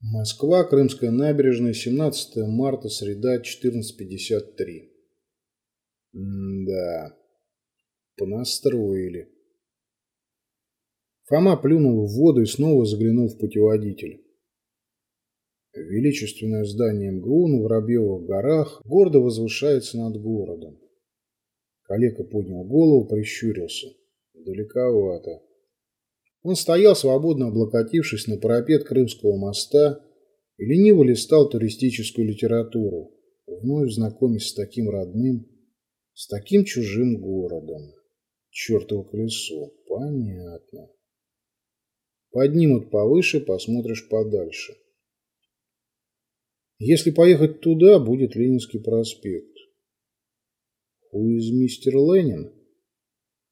Москва, Крымская набережная, 17 марта, среда, 14.53. М-да, понастроили. Фома плюнул в воду и снова заглянул в путеводитель. Величественное здание МГУ на Воробьевых горах гордо возвышается над городом. Калека поднял голову, прищурился. Далековато. Он стоял, свободно облокотившись на парапет Крымского моста и лениво листал туристическую литературу, вновь знакомясь с таким родным, с таким чужим городом. Чертово колесо. Понятно. Поднимут повыше, посмотришь подальше. Если поехать туда, будет Ленинский проспект. Хуиз мистер Ленин?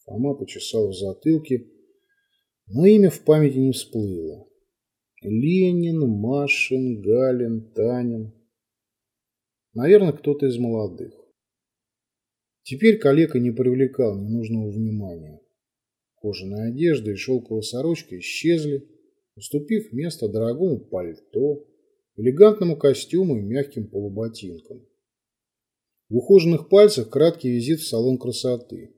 Фома почесал в затылке, но имя в памяти не всплыло. Ленин, Машин, Галин, Танин. Наверное, кто-то из молодых. Теперь калека не привлекал ненужного внимания. Кожаная одежда и шелковая сорочка исчезли, уступив место дорогому пальто, элегантному костюму и мягким полуботинкам. В ухоженных пальцах краткий визит в салон красоты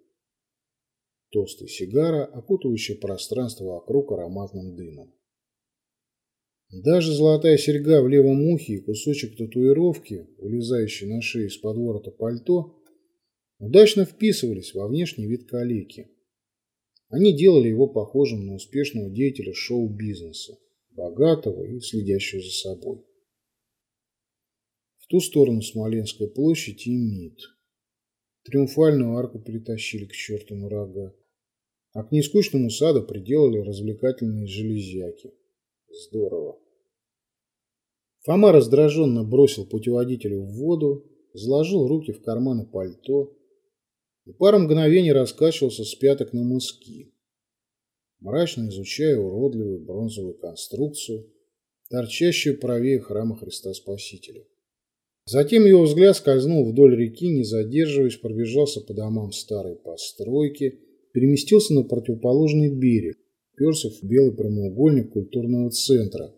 толстая сигара, окутывающая пространство вокруг ароматным дымом. Даже золотая серьга в левом ухе и кусочек татуировки, улезающий на шею из-под ворота пальто, удачно вписывались во внешний вид калеки. Они делали его похожим на успешного деятеля шоу-бизнеса, богатого и следящего за собой. В ту сторону Смоленской площади и МИД. Триумфальную арку перетащили к черту на рога а к нескучному саду приделали развлекательные железяки. Здорово. Фома раздраженно бросил путеводителю в воду, заложил руки в карманы пальто и пару мгновений раскачивался с пяток на мыски, мрачно изучая уродливую бронзовую конструкцию, торчащую правее храма Христа Спасителя. Затем его взгляд скользнул вдоль реки, не задерживаясь, пробежался по домам старой постройки – переместился на противоположный берег, перся в белый прямоугольник культурного центра,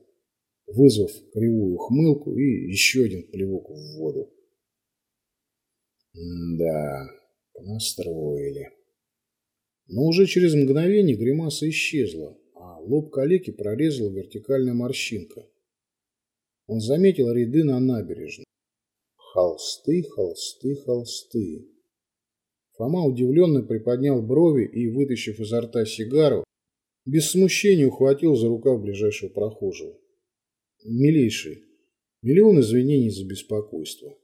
вызвав кривую хмылку и еще один плевок в воду. да, понастроили. Но уже через мгновение гримаса исчезла, а лоб калеки прорезала вертикальная морщинка. Он заметил ряды на набережной. Холсты, холсты, холсты. Фома удивленно приподнял брови и, вытащив изо рта сигару, без смущения ухватил за рукав ближайшего прохожего. «Милейший, миллион извинений за беспокойство.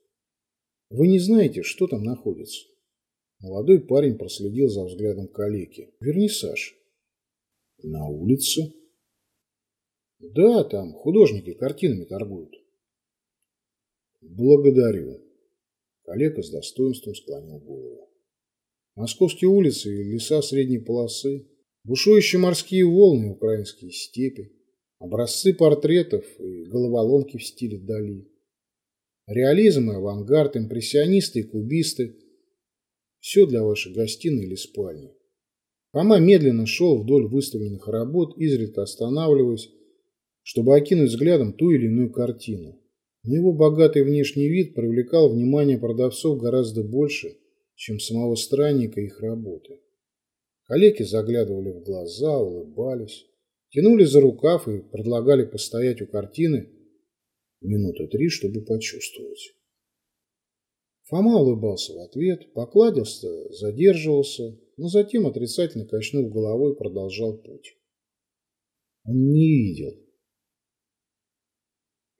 Вы не знаете, что там находится?» Молодой парень проследил за взглядом калеки. «Вернисаж». «На улице?» «Да, там художники картинами торгуют». «Благодарю». Калека с достоинством склонил голову. Московские улицы и леса средней полосы, бушующие морские волны украинские степи, образцы портретов и головоломки в стиле Дали. Реализм и авангард, импрессионисты и кубисты – все для вашей гостиной или спальни. Фома медленно шел вдоль выставленных работ, изредка останавливаясь, чтобы окинуть взглядом ту или иную картину. Но его богатый внешний вид привлекал внимание продавцов гораздо больше – чем самого странника их работы. Коллеги заглядывали в глаза, улыбались, тянули за рукав и предлагали постоять у картины минуты три, чтобы почувствовать. Фома улыбался в ответ, покладился, задерживался, но затем, отрицательно качнув головой, продолжал путь. Он не видел.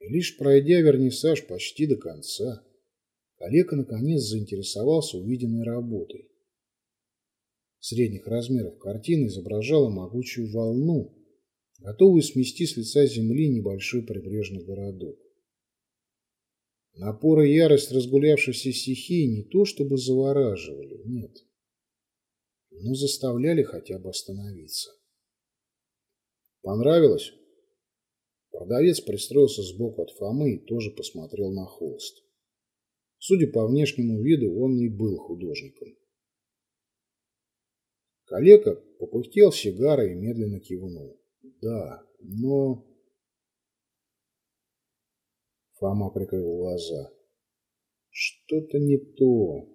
Лишь пройдя вернисаж почти до конца, Калека наконец заинтересовался увиденной работой. Средних размеров картина изображала могучую волну, готовую смести с лица земли небольшой прибрежный городок. Напор и ярость разгулявшейся стихии не то чтобы завораживали, нет, но заставляли хотя бы остановиться. Понравилось? Продавец пристроился сбоку от Фомы и тоже посмотрел на холст. Судя по внешнему виду, он и был художником. Калека попыхтел сигарой и медленно кивнул. Да, но... Фома прикрыл глаза. Что-то не то.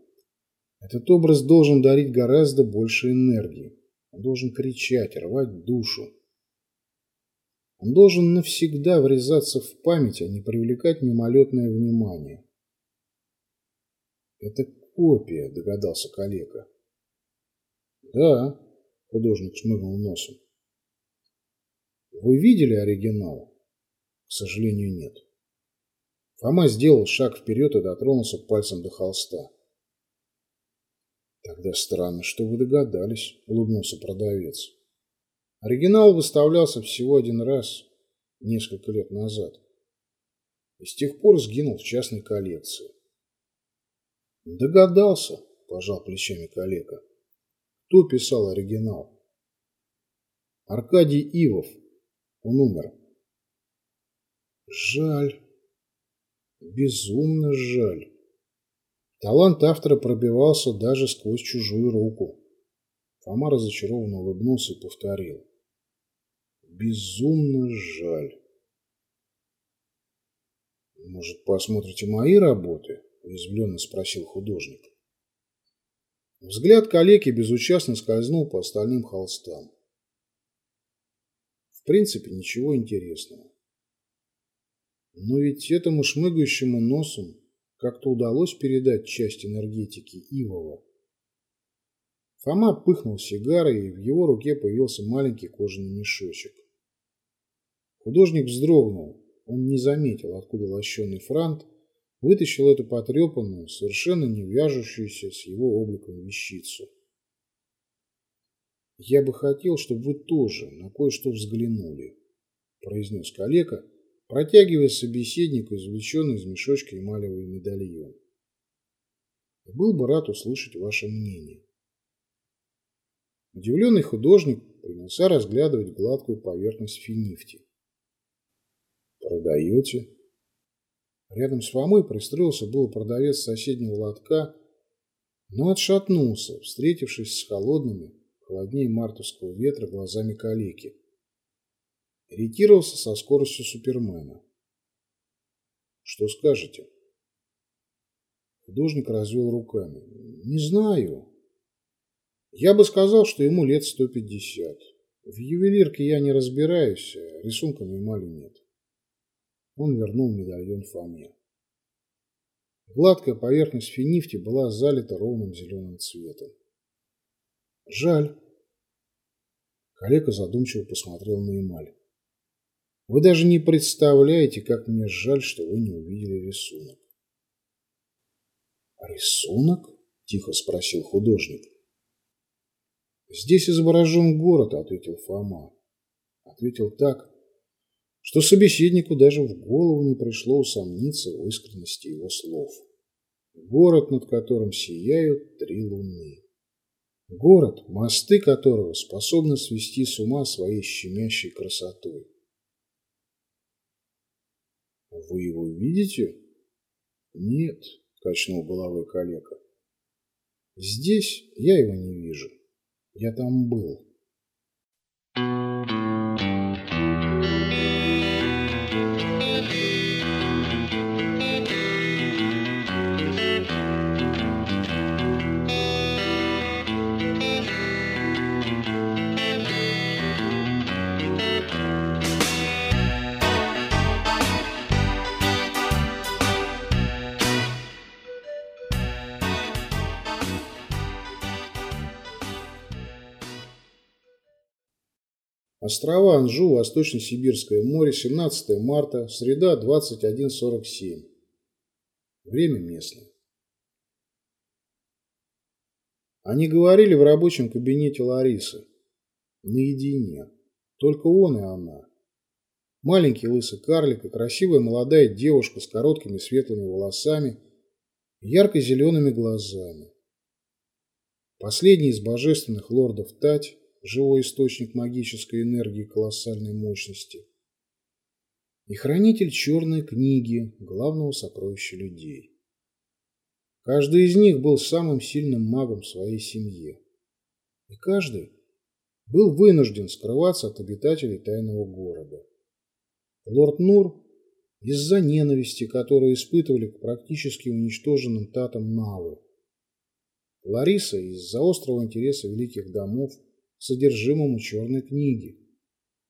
Этот образ должен дарить гораздо больше энергии. Он должен кричать, рвать душу. Он должен навсегда врезаться в память, а не привлекать мимолетное внимание. Это копия, догадался коллега. Да, художник шмыгнул носом. Вы видели оригинал? К сожалению, нет. Фома сделал шаг вперед и дотронулся пальцем до холста. Тогда странно, что вы догадались, улыбнулся продавец. Оригинал выставлялся всего один раз, несколько лет назад. И с тех пор сгинул в частной коллекции. Догадался, пожал плечами коллега. Кто писал оригинал? Аркадий Ивов. Он умер. Жаль. Безумно жаль. Талант автора пробивался даже сквозь чужую руку. Фома разочарованно улыбнулся и повторил. Безумно жаль. Может, посмотрите мои работы? Уязвленно спросил художник. Взгляд коллеги безучастно скользнул по остальным холстам. В принципе, ничего интересного. Но ведь этому шмыгающему носом как-то удалось передать часть энергетики Ивова. Фома пыхнул сигарой, и в его руке появился маленький кожаный мешочек. Художник вздрогнул. Он не заметил, откуда лощеный франт вытащил эту потрепанную, совершенно не вяжущуюся с его обликом вещицу. «Я бы хотел, чтобы вы тоже на кое-что взглянули», – произнес коллега, протягивая собеседнику извлеченный из мешочка эмалевый медальон. «Был бы рад услышать ваше мнение». Удивленный художник принялся разглядывать гладкую поверхность финифти. «Продаете?» Рядом с Фомой пристроился был продавец соседнего лотка, но отшатнулся, встретившись с холодными, холоднее мартовского ветра глазами калеки. Ретировался со скоростью Супермена. «Что скажете?» Художник развел руками. «Не знаю. Я бы сказал, что ему лет 150. В ювелирке я не разбираюсь, рисунком эмали нет. Он вернул медальон Фоме. Гладкая поверхность финифти была залита ровным зеленым цветом. Жаль. Коллега задумчиво посмотрел на эмаль. Вы даже не представляете, как мне жаль, что вы не увидели рисунок. «Рисунок?» – тихо спросил художник. «Здесь изображен город», – ответил Фома. Ответил так, что собеседнику даже в голову не пришло усомниться в искренности его слов. Город, над которым сияют три луны. Город, мосты которого способны свести с ума своей щемящей красотой. «Вы его видите?» «Нет», – качнул головой коллега. «Здесь я его не вижу. Я там был». Острова Анжу, Восточно-Сибирское море, 17 марта, среда, 21.47. Время местное. Они говорили в рабочем кабинете Ларисы. Наедине. Только он и она. Маленький лысый карлик и красивая молодая девушка с короткими светлыми волосами ярко-зелеными глазами. Последний из божественных лордов Тать живой источник магической энергии колоссальной мощности, и хранитель черной книги, главного сокровища людей. Каждый из них был самым сильным магом в своей семье. И каждый был вынужден скрываться от обитателей тайного города. Лорд Нур из-за ненависти, которую испытывали к практически уничтоженным татам Навы. Лариса из-за острого интереса великих домов содержимому черной книги,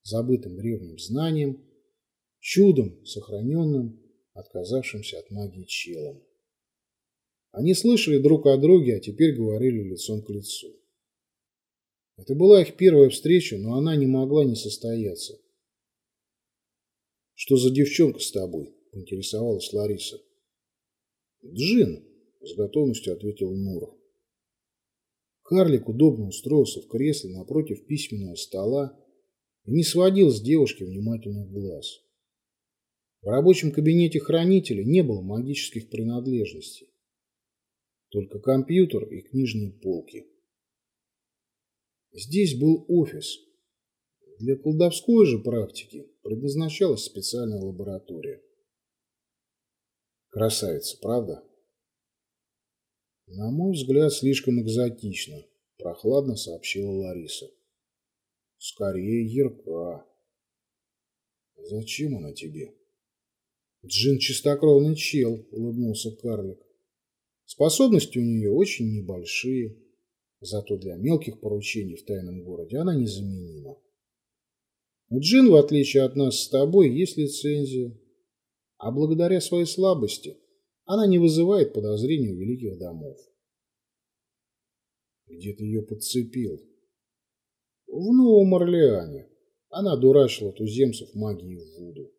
забытым древним знанием, чудом сохраненным, отказавшимся от магии челом. Они слышали друг о друге, а теперь говорили лицом к лицу. Это была их первая встреча, но она не могла не состояться. «Что за девчонка с тобой?» – поинтересовалась Лариса. «Джин», – с готовностью ответил Нур. Карлик удобно устроился в кресле напротив письменного стола и не сводил с девушки внимательных глаз. В рабочем кабинете хранителя не было магических принадлежностей. Только компьютер и книжные полки. Здесь был офис. Для колдовской же практики предназначалась специальная лаборатория. Красавица, правда? На мой взгляд, слишком экзотично, прохладно сообщила Лариса. Скорее, ярка. Зачем она тебе? Джин чистокровный чел, улыбнулся карлик. Способности у нее очень небольшие, зато для мелких поручений в тайном городе она незаменима. У Джин, в отличие от нас с тобой, есть лицензия, а благодаря своей слабости она не вызывает подозрений у великих домов. Где ты ее подцепил? В Новом Орлеане. Она дурачила туземцев магией в Вуду.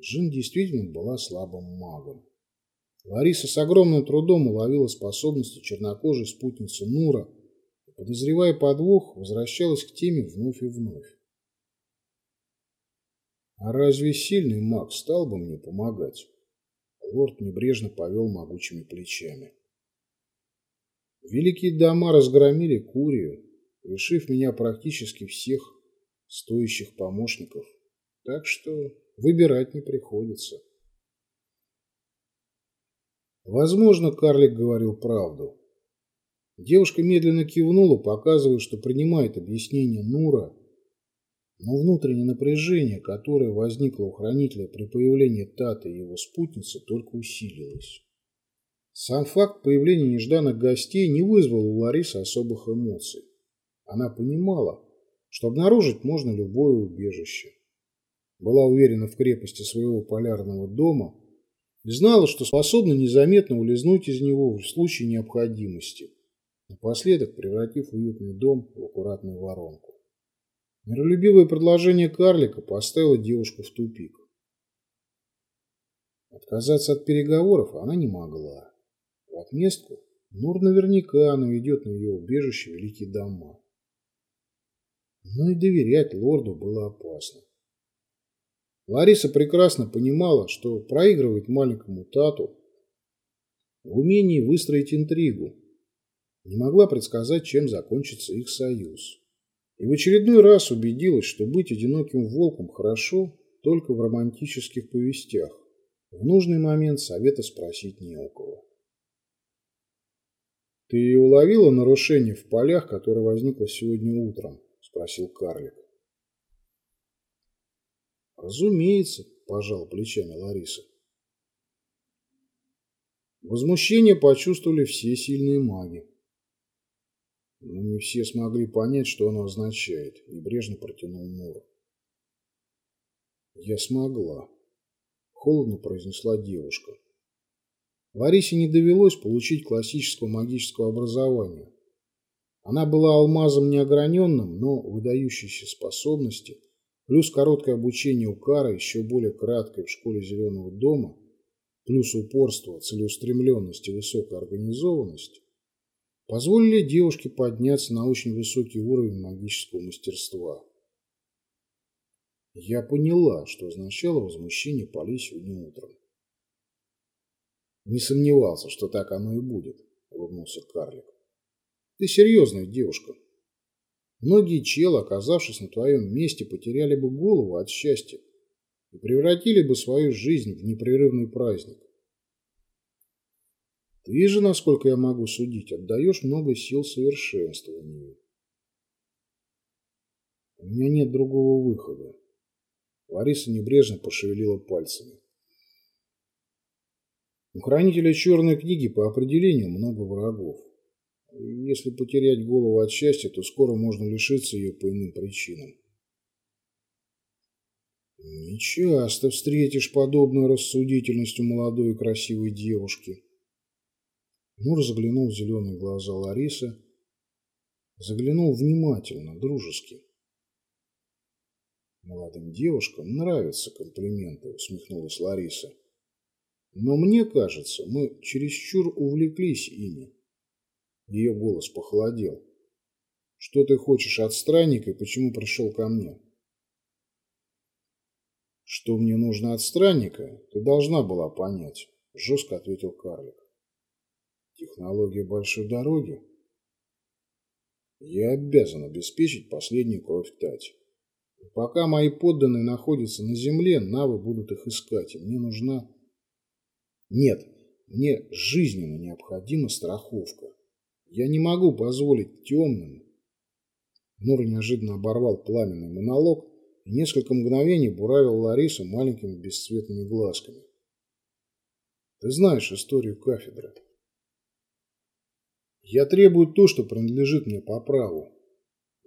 Джин действительно была слабым магом. Лариса с огромным трудом уловила способности чернокожей спутницы Нура и, подозревая подвох, возвращалась к теме вновь и вновь. А разве сильный маг стал бы мне помогать? Лорд небрежно повел могучими плечами. Великие дома разгромили Курию, лишив меня практически всех стоящих помощников, так что выбирать не приходится. Возможно, карлик говорил правду. Девушка медленно кивнула, показывая, что принимает объяснение Нура, но внутреннее напряжение, которое возникло у хранителя при появлении Таты и его спутницы, только усилилось. Сам факт появления нежданных гостей не вызвал у Ларисы особых эмоций. Она понимала, что обнаружить можно любое убежище. Была уверена в крепости своего полярного дома и знала, что способна незаметно улизнуть из него в случае необходимости, напоследок превратив уютный дом в аккуратную воронку. Миролюбивое предложение карлика поставило девушку в тупик. Отказаться от переговоров она не могла. В отместку Нур наверняка наведет на ее убежище великие дома. Но и доверять лорду было опасно. Лариса прекрасно понимала, что проигрывает маленькому Тату в умении выстроить интригу. Не могла предсказать, чем закончится их союз. И в очередной раз убедилась, что быть одиноким волком хорошо только в романтических повестях. В нужный момент совета спросить не у кого. «Ты уловила нарушение в полях, которое возникло сегодня утром?» – спросил карлик. Разумеется, пожал плечами Лариса. Возмущение почувствовали все сильные маги. Но не все смогли понять, что оно означает, небрежно протянул Нур. Я смогла, холодно произнесла девушка. Ларисе не довелось получить классического магического образования. Она была алмазом неограненным, но выдающейся способности – плюс короткое обучение у Кара, еще более краткое в школе Зеленого дома, плюс упорство, целеустремленность и высокая организованность, позволили девушке подняться на очень высокий уровень магического мастерства. Я поняла, что означало возмущение Поли сегодня утром. Не сомневался, что так оно и будет, улыбнулся карлик. Ты серьезная девушка, Многие челы, оказавшись на твоем месте, потеряли бы голову от счастья и превратили бы свою жизнь в непрерывный праздник. Ты же, насколько я могу судить, отдаешь много сил совершенствованию. У меня нет другого выхода. Лариса небрежно пошевелила пальцами. У хранителя черной книги по определению много врагов. Если потерять голову от счастья, то скоро можно лишиться ее по иным причинам. Не часто встретишь подобную рассудительность у молодой и красивой девушки. Нур заглянул в зеленые глаза Ларисы, заглянул внимательно, дружески. Молодым девушкам нравятся комплименты, усмехнулась Лариса. Но мне кажется, мы чересчур увлеклись ими. Ее голос похолодел. Что ты хочешь от странника и почему пришел ко мне? Что мне нужно от странника, ты должна была понять, жестко ответил карлик. Технология большой дороги? Я обязан обеспечить последнюю кровь Тати. Пока мои подданные находятся на земле, навы будут их искать, и мне нужна... Нет, мне жизненно необходима страховка. Я не могу позволить темным. Нур неожиданно оборвал пламенный монолог и несколько мгновений буравил Ларису маленькими бесцветными глазками. Ты знаешь историю кафедры. Я требую то, что принадлежит мне по праву.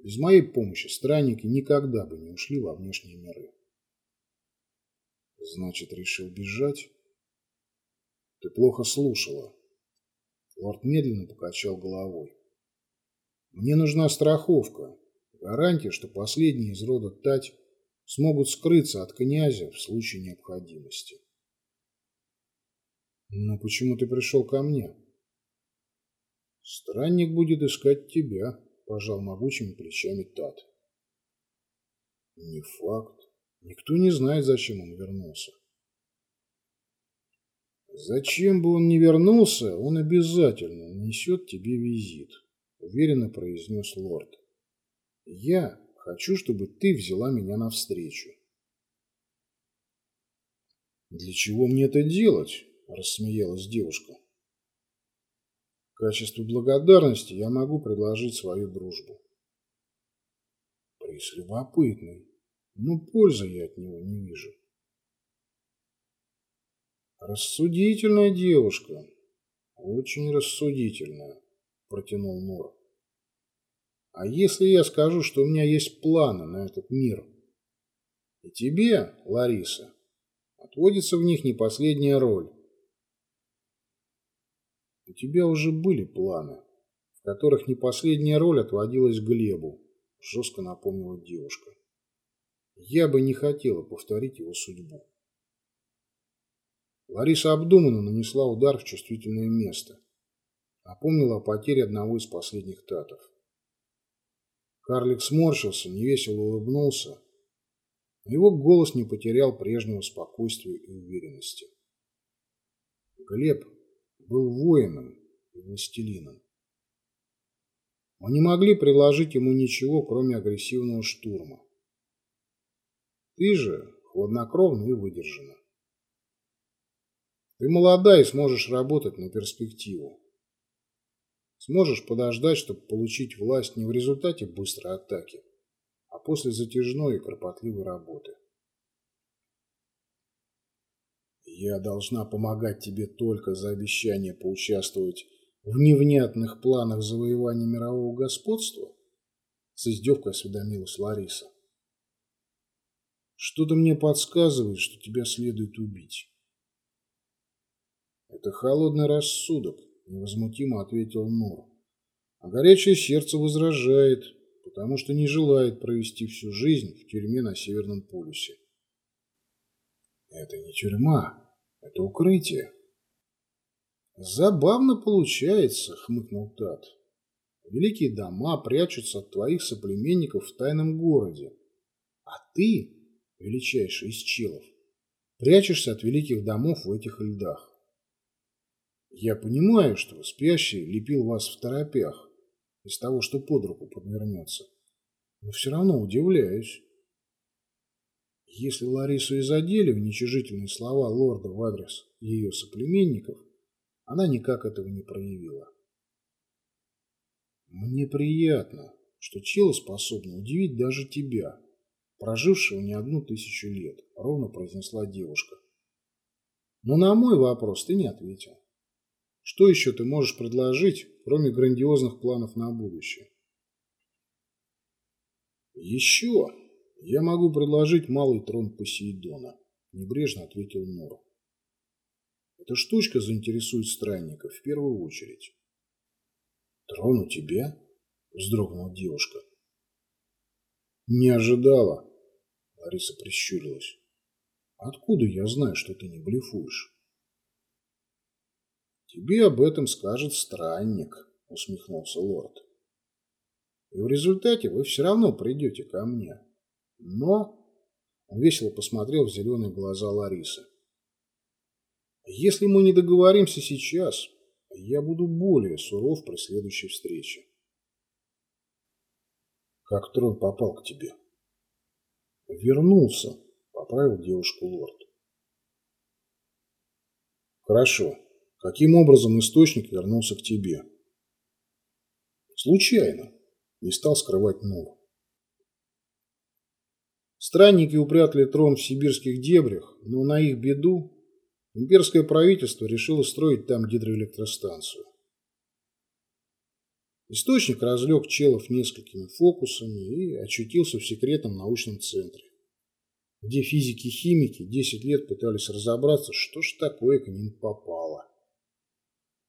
Без моей помощи странники никогда бы не ушли во внешние миры. Значит, решил бежать? Ты плохо слушала. Лорд медленно покачал головой. Мне нужна страховка, гарантия, что последние из рода Тать смогут скрыться от князя в случае необходимости. Но почему ты пришел ко мне? Странник будет искать тебя, пожал могучими плечами Тат. Не факт. Никто не знает, зачем он вернулся. Зачем бы он ни вернулся, он обязательно несет тебе визит, уверенно произнес лорд. Я хочу, чтобы ты взяла меня навстречу. Для чего мне это делать? Рассмеялась девушка. В качестве благодарности я могу предложить свою дружбу. Приз любопытный, но пользы я от него не вижу. Рассудительная девушка. Очень рассудительная, протянул Нур. А если я скажу, что у меня есть планы на этот мир? И тебе, Лариса, отводится в них не последняя роль. У тебя уже были планы, в которых не последняя роль отводилась Глебу, жестко напомнила девушка. Я бы не хотела повторить его судьбу. Лариса обдуманно нанесла удар в чувствительное место. Напомнила о потере одного из последних татов. Карлик сморщился, невесело улыбнулся. Его голос не потерял прежнего спокойствия и уверенности. Глеб был воином и властелином. Мы не могли предложить ему ничего, кроме агрессивного штурма. Ты же хладнокровно и выдержана. Ты молода и сможешь работать на перспективу. Сможешь подождать, чтобы получить власть не в результате быстрой атаки, а после затяжной и кропотливой работы. Я должна помогать тебе только за обещание поучаствовать в невнятных планах завоевания мирового господства? С издевкой осведомилась Лариса. Что-то мне подсказывает, что тебя следует убить. Это холодный рассудок, невозмутимо ответил Нур. А горячее сердце возражает, потому что не желает провести всю жизнь в тюрьме на Северном полюсе. Это не тюрьма, это укрытие. Забавно получается, хмыкнул Тат. Великие дома прячутся от твоих соплеменников в тайном городе. А ты, величайший из челов, прячешься от великих домов в этих льдах. Я понимаю, что спящий лепил вас в торопях из того, что под руку подвернется. Но все равно удивляюсь. Если Ларису и задели уничижительные слова лорда в адрес ее соплеменников, она никак этого не проявила. Мне приятно, что челы способны удивить даже тебя, прожившего не одну тысячу лет, ровно произнесла девушка. Но на мой вопрос ты не ответил. Что еще ты можешь предложить, кроме грандиозных планов на будущее? Еще я могу предложить малый трон Посейдона, небрежно ответил Нор. Эта штучка заинтересует странников в первую очередь. Трон у тебя? Вздрогнула девушка. Не ожидала. Лариса прищурилась. Откуда я знаю, что ты не блефуешь? Тебе об этом скажет странник, усмехнулся лорд. И в результате вы все равно придете ко мне. Но... Он весело посмотрел в зеленые глаза Ларисы. Если мы не договоримся сейчас, я буду более суров при следующей встрече. Как трон попал к тебе? Вернулся, поправил девушку лорд. Хорошо. Каким образом источник вернулся к тебе? Случайно. Не стал скрывать Нур. Странники упрятали трон в сибирских дебрях, но на их беду имперское правительство решило строить там гидроэлектростанцию. Источник разлег челов несколькими фокусами и очутился в секретном научном центре, где физики-химики 10 лет пытались разобраться, что ж такое к ним попало.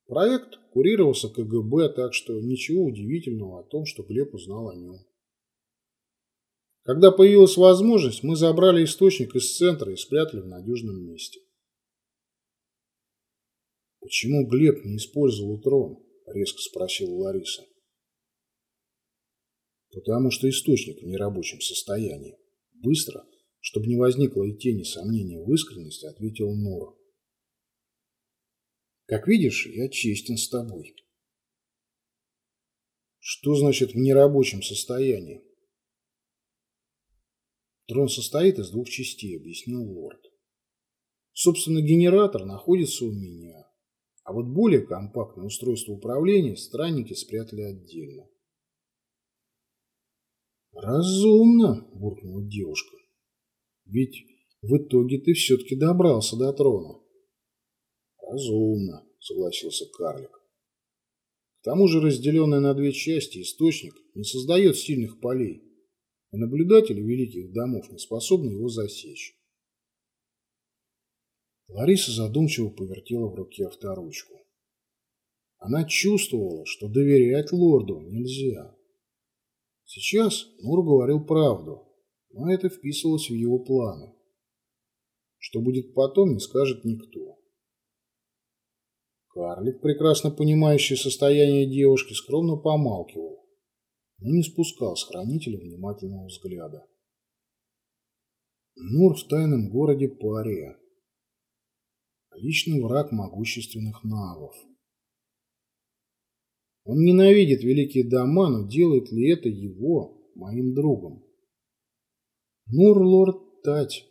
Проект курировался КГБ, так что ничего удивительного о том, что Глеб узнал о нем. Когда появилась возможность, мы забрали источник из центра и спрятали в надежном месте. «Почему Глеб не использовал трон?» – резко спросила Лариса. «Потому что источник в нерабочем состоянии. Быстро, чтобы не возникло и тени сомнения в искренности, ответил Нора. Как видишь, я честен с тобой. Что значит в нерабочем состоянии? Трон состоит из двух частей, объяснил лорд. Собственно, генератор находится у меня, а вот более компактное устройство управления странники спрятали отдельно. «Разумно», – буркнула девушка. «Ведь в итоге ты все-таки добрался до трона». Разумно, согласился карлик. К тому же разделенный на две части источник не создает сильных полей, и наблюдатели великих домов не способны его засечь. Лариса задумчиво повертела в руке авторучку. Она чувствовала, что доверять лорду нельзя. Сейчас Нур говорил правду, но это вписывалось в его планы. Что будет потом, не скажет никто. Карлик, прекрасно понимающий состояние девушки, скромно помалкивал, но не спускал с хранителя внимательного взгляда. Нур в тайном городе пария. Личный враг могущественных навов. Он ненавидит великие дома, но делает ли это его моим другом? Нур лорд Тать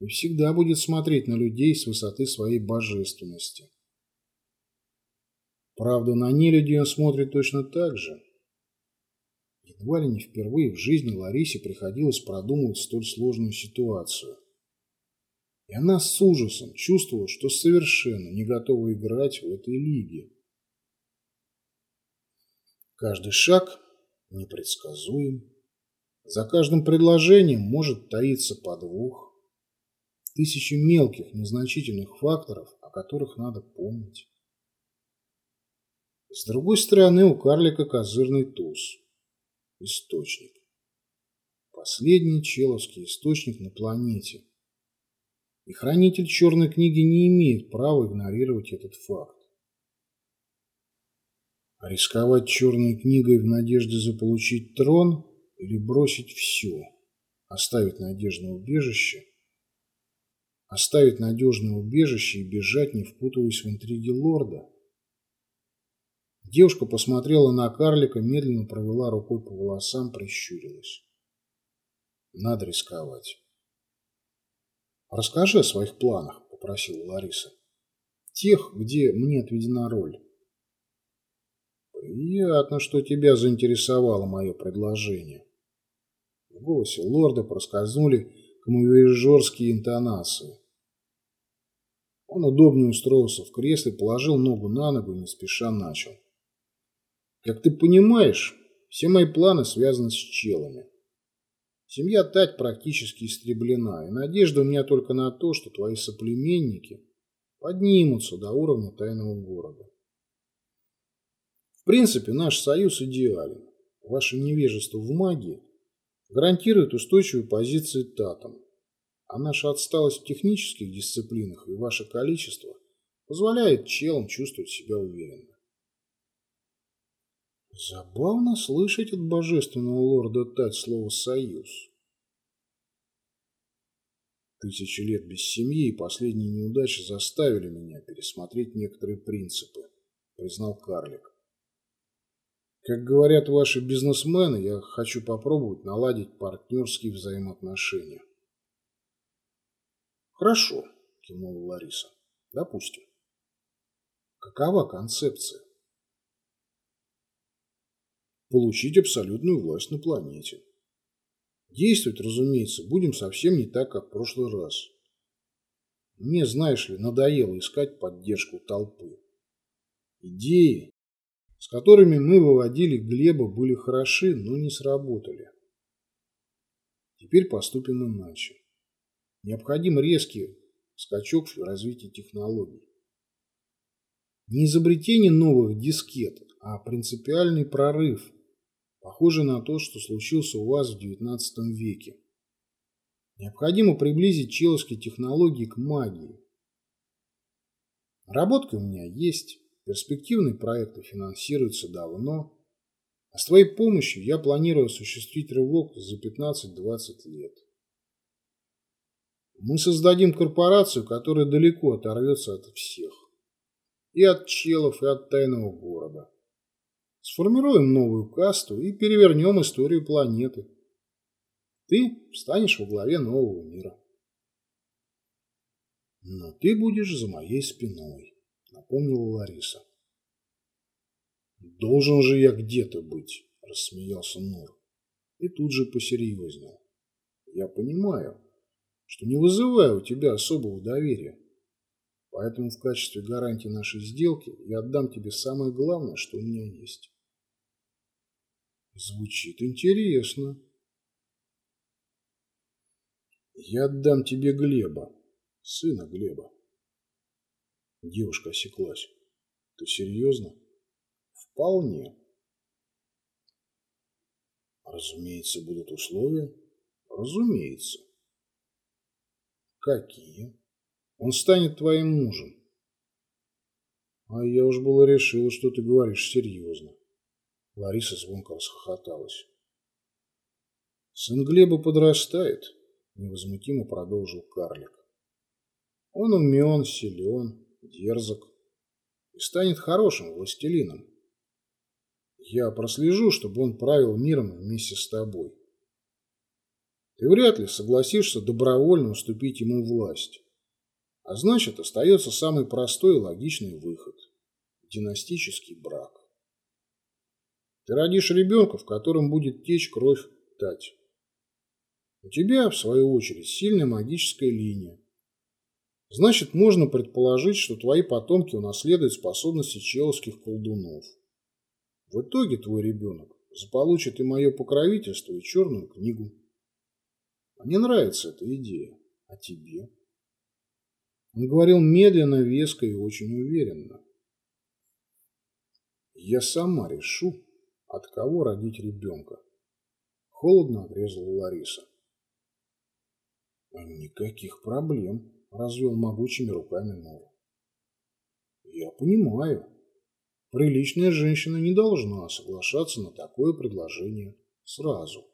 и всегда будет смотреть на людей с высоты своей божественности. Правда, на нелюдей он смотрит точно так же. Едва ли не впервые в жизни Ларисе приходилось продумывать столь сложную ситуацию. И она с ужасом чувствовала, что совершенно не готова играть в этой лиге. Каждый шаг непредсказуем. За каждым предложением может таиться подвох. Тысячи мелких, незначительных факторов, о которых надо помнить. С другой стороны у карлика козырный туз. Источник. Последний человский источник на планете. И хранитель черной книги не имеет права игнорировать этот факт. А рисковать черной книгой в надежде заполучить трон или бросить все, оставить надежное убежище, оставить надежное убежище и бежать, не впутываясь в интриги лорда – Девушка посмотрела на карлика, медленно провела рукой по волосам, прищурилась. Надо рисковать. «Расскажи о своих планах», – попросила Лариса. «Тех, где мне отведена роль». «Приятно, что тебя заинтересовало мое предложение». В голосе лорда проскользнули камевежорские интонации. Он удобнее устроился в кресле, положил ногу на ногу и не спеша начал. Как ты понимаешь, все мои планы связаны с челами. Семья Тать практически истреблена, и надежда у меня только на то, что твои соплеменники поднимутся до уровня тайного города. В принципе, наш союз идеален. Ваше невежество в магии гарантирует устойчивую позицию Татам, а наша отсталость в технических дисциплинах и ваше количество позволяет челам чувствовать себя уверенно. Забавно слышать от божественного лорда Тать слово «союз». Тысячи лет без семьи и последние неудачи заставили меня пересмотреть некоторые принципы, признал карлик. Как говорят ваши бизнесмены, я хочу попробовать наладить партнерские взаимоотношения. Хорошо, кивнула Лариса. Допустим. Какова концепция? Получить абсолютную власть на планете. Действовать, разумеется, будем совсем не так, как в прошлый раз. Мне, знаешь ли, надоело искать поддержку толпы. Идеи, с которыми мы выводили Глеба, были хороши, но не сработали. Теперь поступим иначе. Необходим резкий скачок в развитии технологий. Не изобретение новых дискет, а принципиальный прорыв Похоже на то, что случился у вас в XIX веке. Необходимо приблизить человские технологии к магии. Работка у меня есть, перспективные проекты финансируются давно, а с твоей помощью я планирую осуществить рывок за 15-20 лет. Мы создадим корпорацию, которая далеко оторвется от всех. И от челов, и от тайного города. Сформируем новую касту и перевернем историю планеты. Ты станешь во главе нового мира. Но ты будешь за моей спиной, напомнила Лариса. Должен же я где-то быть, рассмеялся Нур. И тут же посерьезнел. Я понимаю, что не вызываю у тебя особого доверия. Поэтому в качестве гарантии нашей сделки я отдам тебе самое главное, что у меня есть. Звучит интересно. Я отдам тебе Глеба, сына Глеба. Девушка осеклась. Ты серьезно? Вполне. Разумеется, будут условия. Разумеется. Какие? Он станет твоим мужем. А я уж было решила, что ты говоришь серьезно. Лариса звонко расхохоталась. «Сын Глеба подрастает», – невозмутимо продолжил карлик. «Он умен, силен, дерзок и станет хорошим властелином. Я прослежу, чтобы он правил миром вместе с тобой. Ты вряд ли согласишься добровольно уступить ему власть. А значит, остается самый простой и логичный выход – династический брак. Ты родишь ребенка, в котором будет течь кровь Тать. У тебя, в свою очередь, сильная магическая линия. Значит, можно предположить, что твои потомки унаследуют способности человских колдунов. В итоге твой ребенок заполучит и мое покровительство, и черную книгу. Мне нравится эта идея. А тебе? Он говорил медленно, веско и очень уверенно. Я сама решу, от кого родить ребенка? Холодно отрезала Лариса. Никаких проблем, развел могучими руками Нора. Я понимаю. Приличная женщина не должна соглашаться на такое предложение сразу.